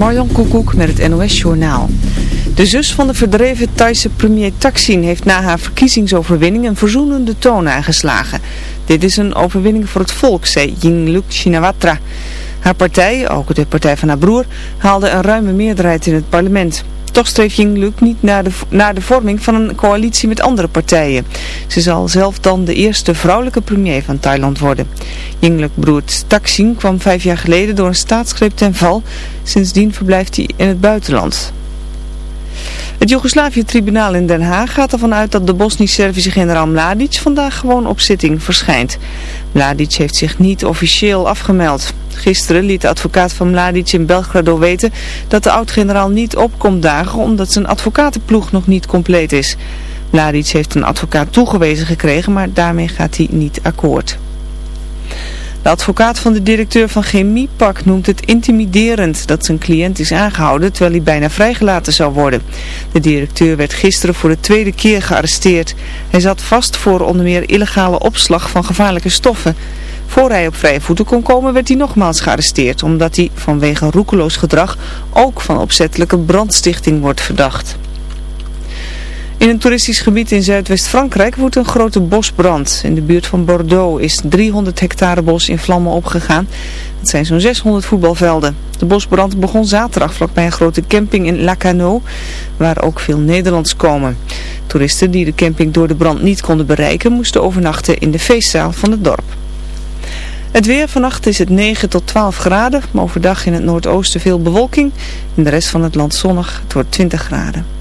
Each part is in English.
Marjan Koekoek met het NOS Journaal. De zus van de verdreven Thaise premier Thaksin heeft na haar verkiezingsoverwinning een verzoenende toon aangeslagen. Dit is een overwinning voor het volk, zei Yingluck Shinawatra. Haar partij, ook de partij van haar broer, haalde een ruime meerderheid in het parlement. Toch streeft Yingluck niet naar de, naar de vorming van een coalitie met andere partijen. Ze zal zelf dan de eerste vrouwelijke premier van Thailand worden. Yingluck broer Thaksin kwam vijf jaar geleden door een staatsgreep ten val. Sindsdien verblijft hij in het buitenland. Het Joegoslavië-tribunaal in Den Haag gaat ervan uit dat de Bosnisch-Servische generaal Mladic vandaag gewoon op zitting verschijnt. Mladic heeft zich niet officieel afgemeld. Gisteren liet de advocaat van Mladic in Belgrado weten dat de oud-generaal niet opkomt dagen omdat zijn advocatenploeg nog niet compleet is. Mladic heeft een advocaat toegewezen gekregen, maar daarmee gaat hij niet akkoord. De advocaat van de directeur van Chemiepak noemt het intimiderend dat zijn cliënt is aangehouden terwijl hij bijna vrijgelaten zou worden. De directeur werd gisteren voor de tweede keer gearresteerd. Hij zat vast voor onder meer illegale opslag van gevaarlijke stoffen. Voor hij op vrije voeten kon komen werd hij nogmaals gearresteerd omdat hij vanwege roekeloos gedrag ook van opzettelijke brandstichting wordt verdacht. In een toeristisch gebied in Zuidwest-Frankrijk woedt een grote bosbrand. In de buurt van Bordeaux is 300 hectare bos in vlammen opgegaan. Het zijn zo'n 600 voetbalvelden. De bosbrand begon zaterdag vlakbij een grote camping in Lacanau, waar ook veel Nederlands komen. Toeristen die de camping door de brand niet konden bereiken, moesten overnachten in de feestzaal van het dorp. Het weer vannacht is het 9 tot 12 graden, maar overdag in het noordoosten veel bewolking. In de rest van het land zonnig, het wordt 20 graden.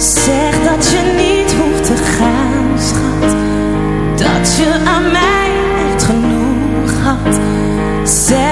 Zeg dat je niet hoeft te gaan, schat. Dat je aan mij echt genoeg had. Zeg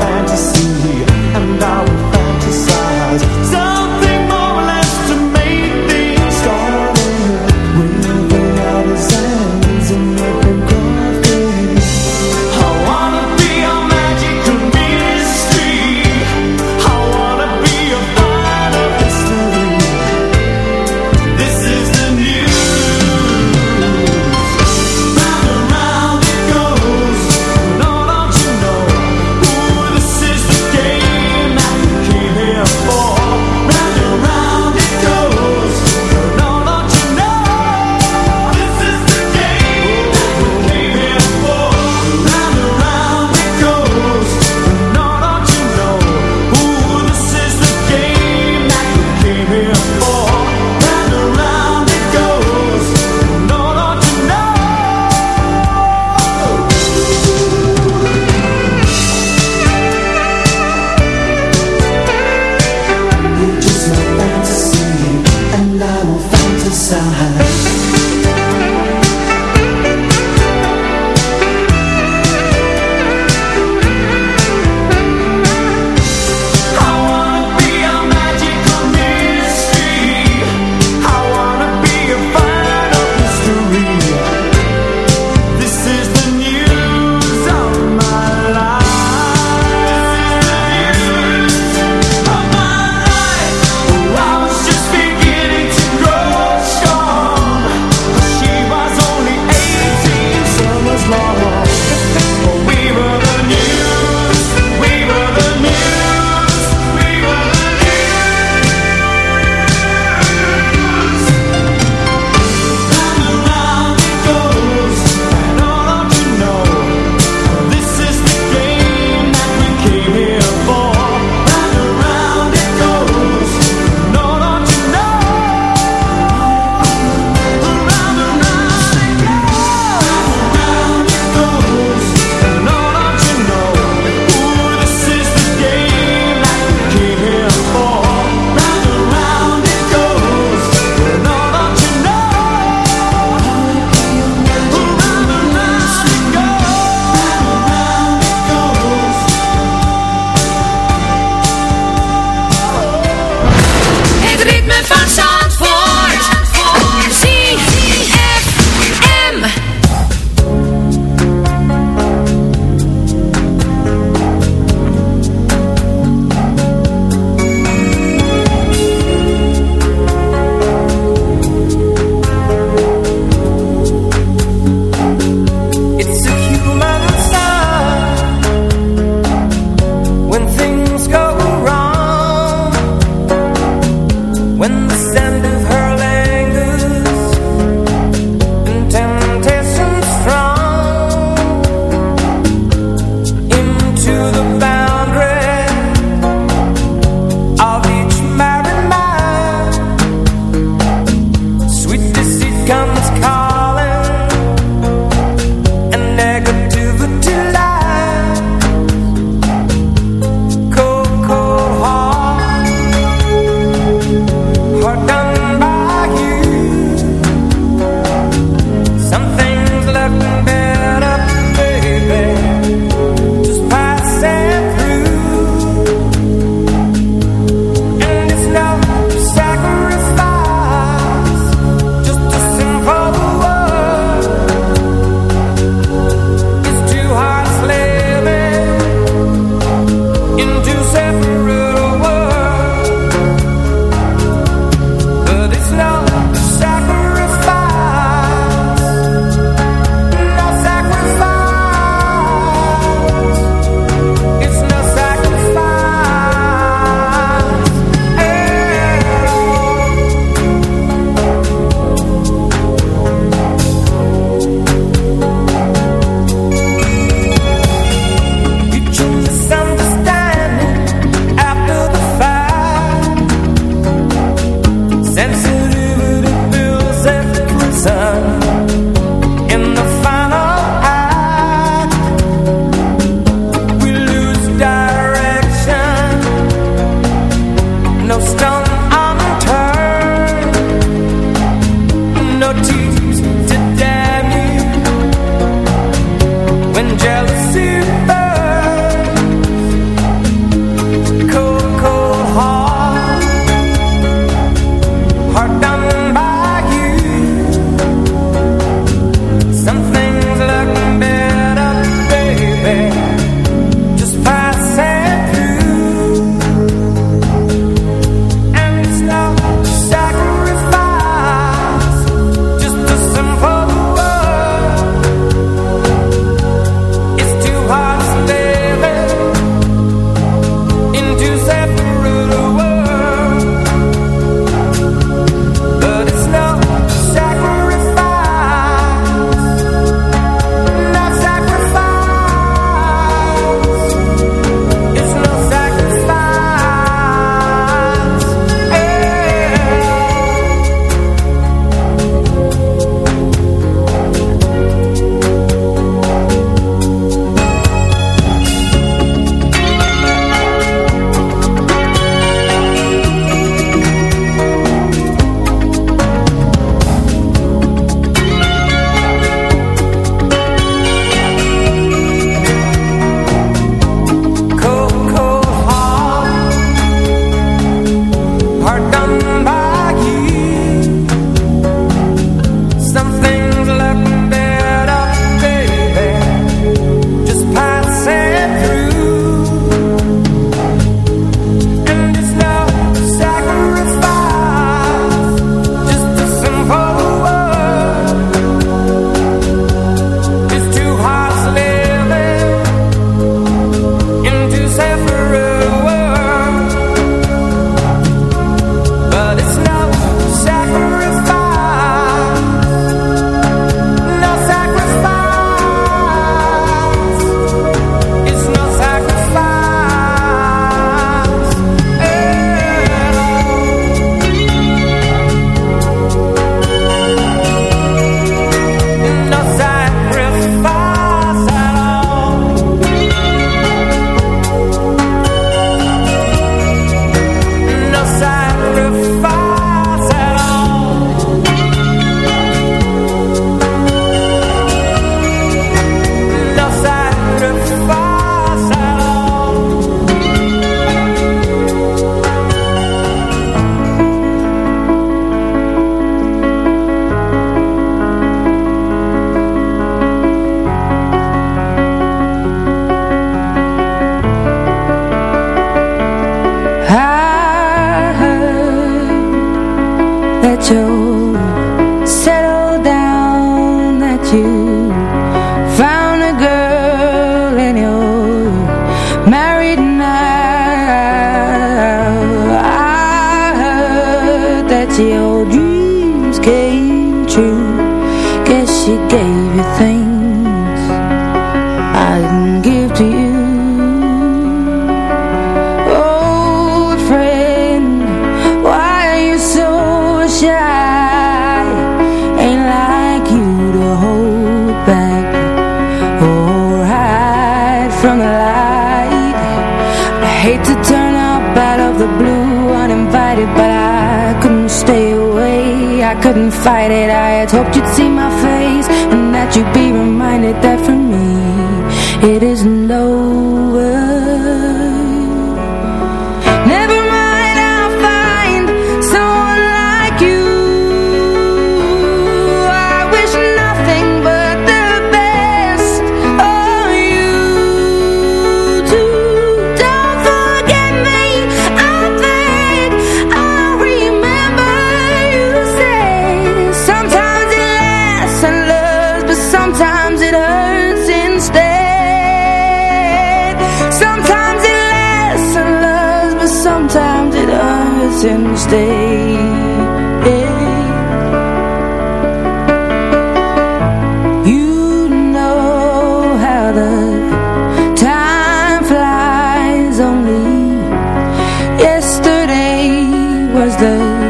fantasy,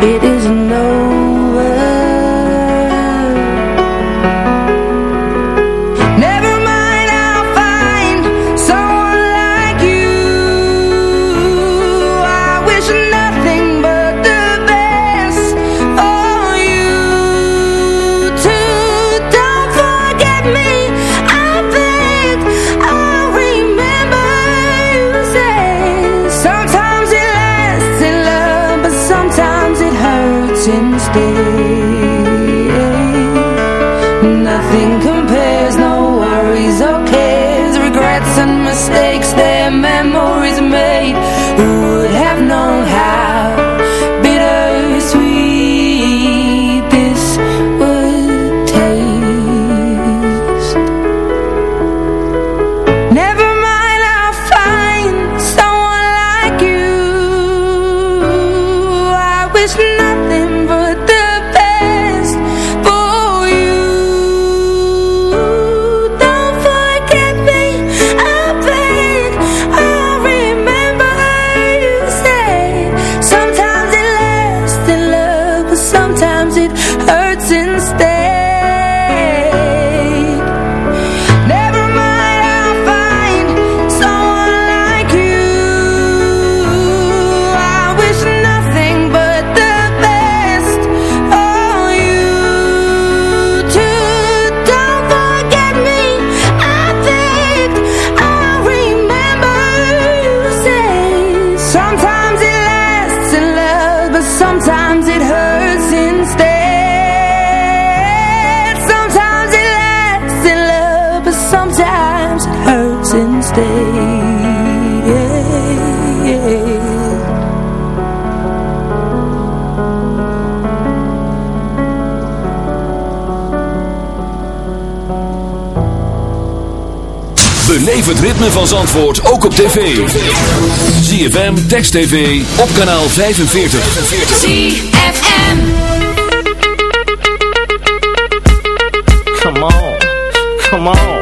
It isn't ritme van Zandvoort ook op tv. ZFM, Text TV, op kanaal 45. ZFM Come on, come on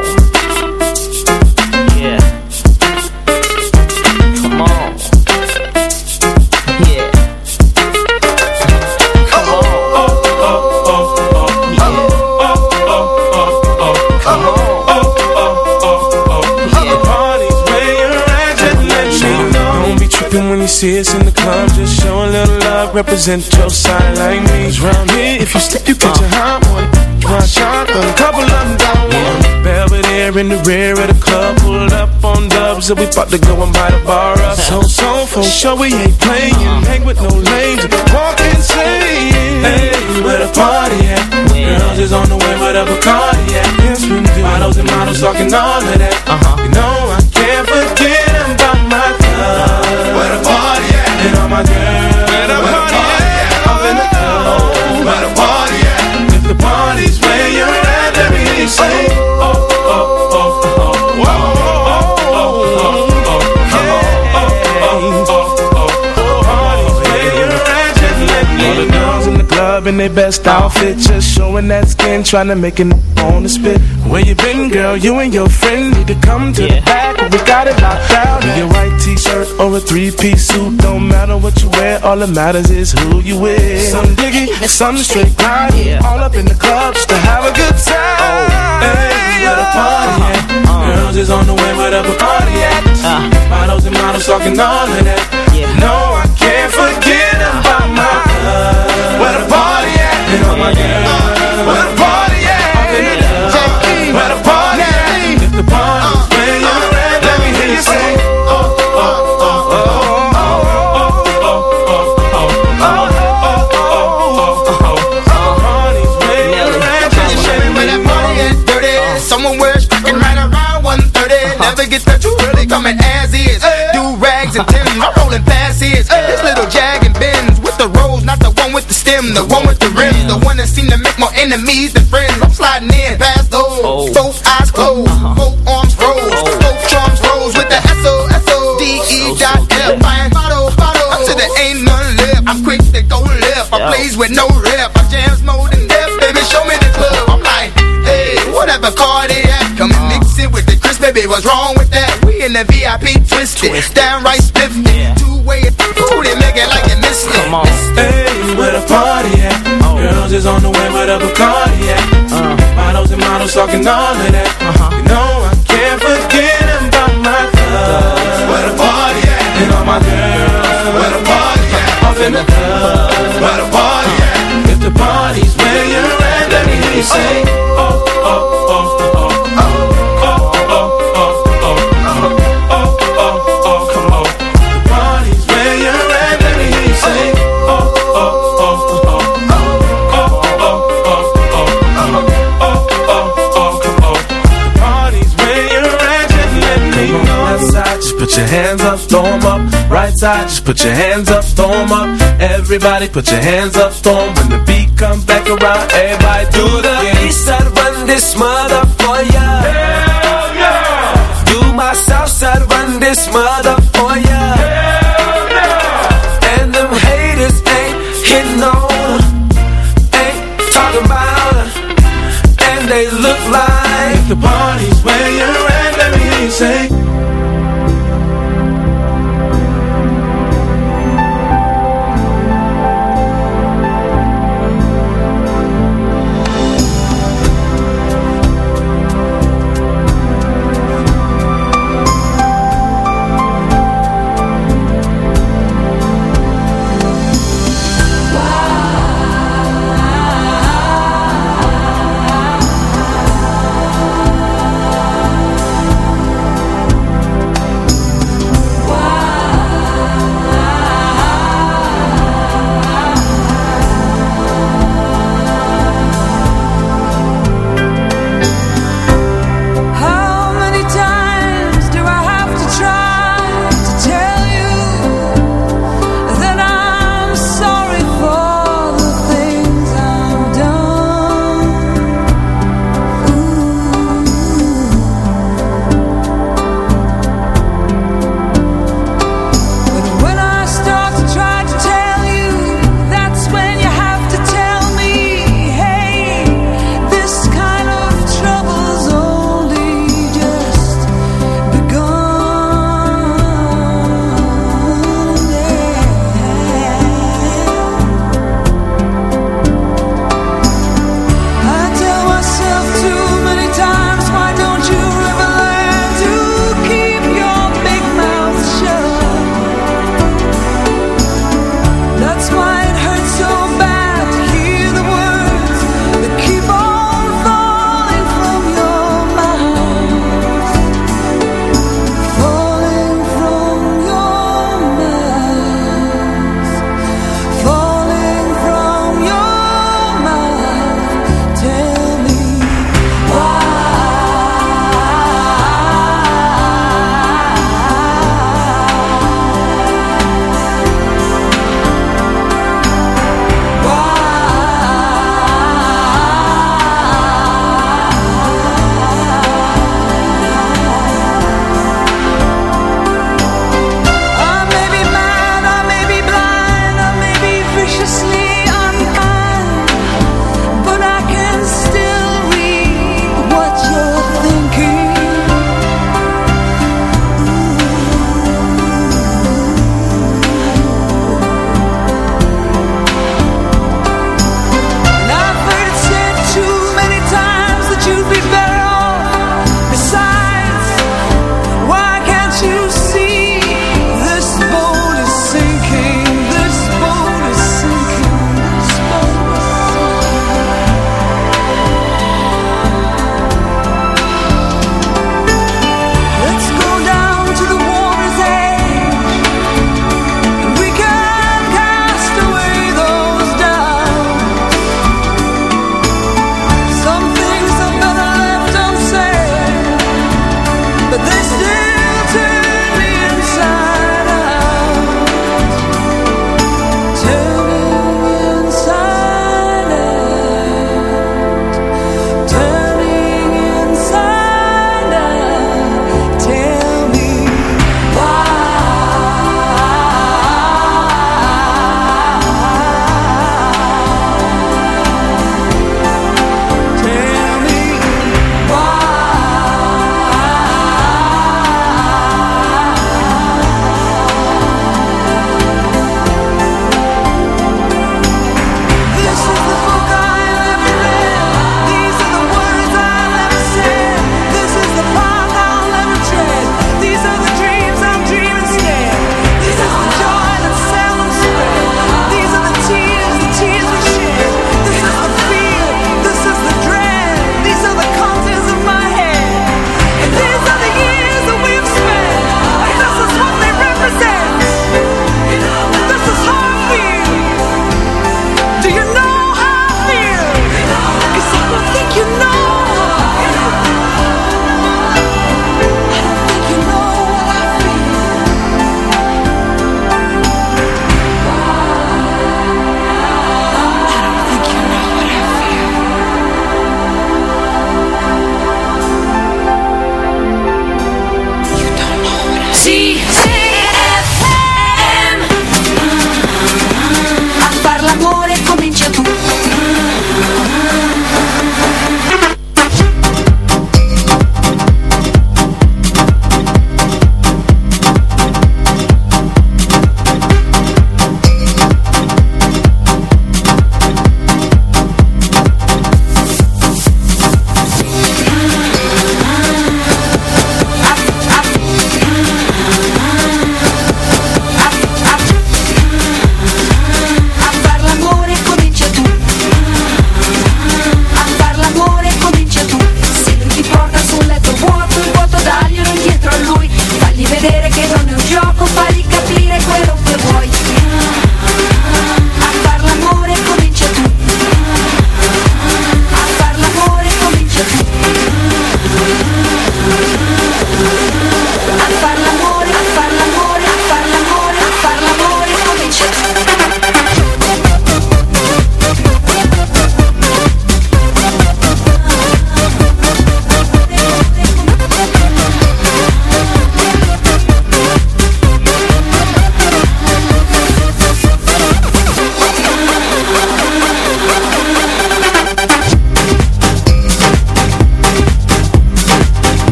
see us in the club, just show a little love, represent your side like me. Round here, if you slip, you catch a hot one. One shot, a couple of them got one. Belvedere in the rear of the club, pulled up on dubs, and we about to go and buy the bar up. So, so, for sure we ain't playing, hang with no lames, walk insane. Hey, where the party at? Girls is on the way, where the Bacardi at? Yes, we do. Models and models talking all of that. Uh-huh. You their best outfit Just showing that skin, trying to make it on the spit Where you been, girl? You and your friend need to come to yeah. the back We got it locked down In your white t-shirt or a three-piece suit Don't matter what you wear, all that matters is who you with Some diggy, some straight grind yeah. All up in the club just to have a good time oh. Hey, where the party at? Uh. Girls is on the way, where the party at? Uh. Models and models talking all of that yeah. No, it. Where the party at? Where the party at? Oh, oh, oh, oh. Never get that you coming as is Do rags and Tim's, I'm rolling fast is This little stem, the one with the rims, the one that seem to make more enemies than friends. I'm sliding in past those, oh. Uh-huh. oh. both eyes closed, both arms rose, both drums rose with the S O S O oh, D E dot F. Fine bottle, bottle. Up to there ain't none left. I'm quick to go left. I plays with no rep. I jams more than death, baby. Show me the club. I'm like, hey, whatever car they at, come and mix it with the Chris, baby. What's wrong with that? We in the VIP twisted, downright spiffy, is on the way with a Bacardi at. Uh. Models and models talking all of that. Uh-huh. You know I can't forget about my club. Where the party at? And all my girls. Where the party at? Off in the club. Where the party at? If the party's where you're at, let me hear you say. Oh, oh, oh. Oh, oh, put your hands up, throw 'em up. Right side, just put your hands up, throw 'em up. Everybody put your hands up, throw 'em. When the beat comes back around, everybody do the east side, run this mother for ya. Hell yeah! Do my south side, run this mother for ya. Hell yeah! And them haters ain't hitting on, ain't talking about, and they look like if the party's where you're at. Let me hear you say.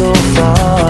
So far.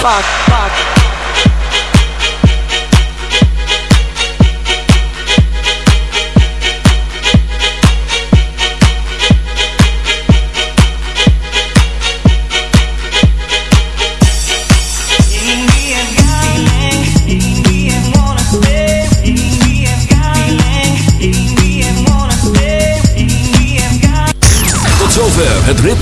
Fuck?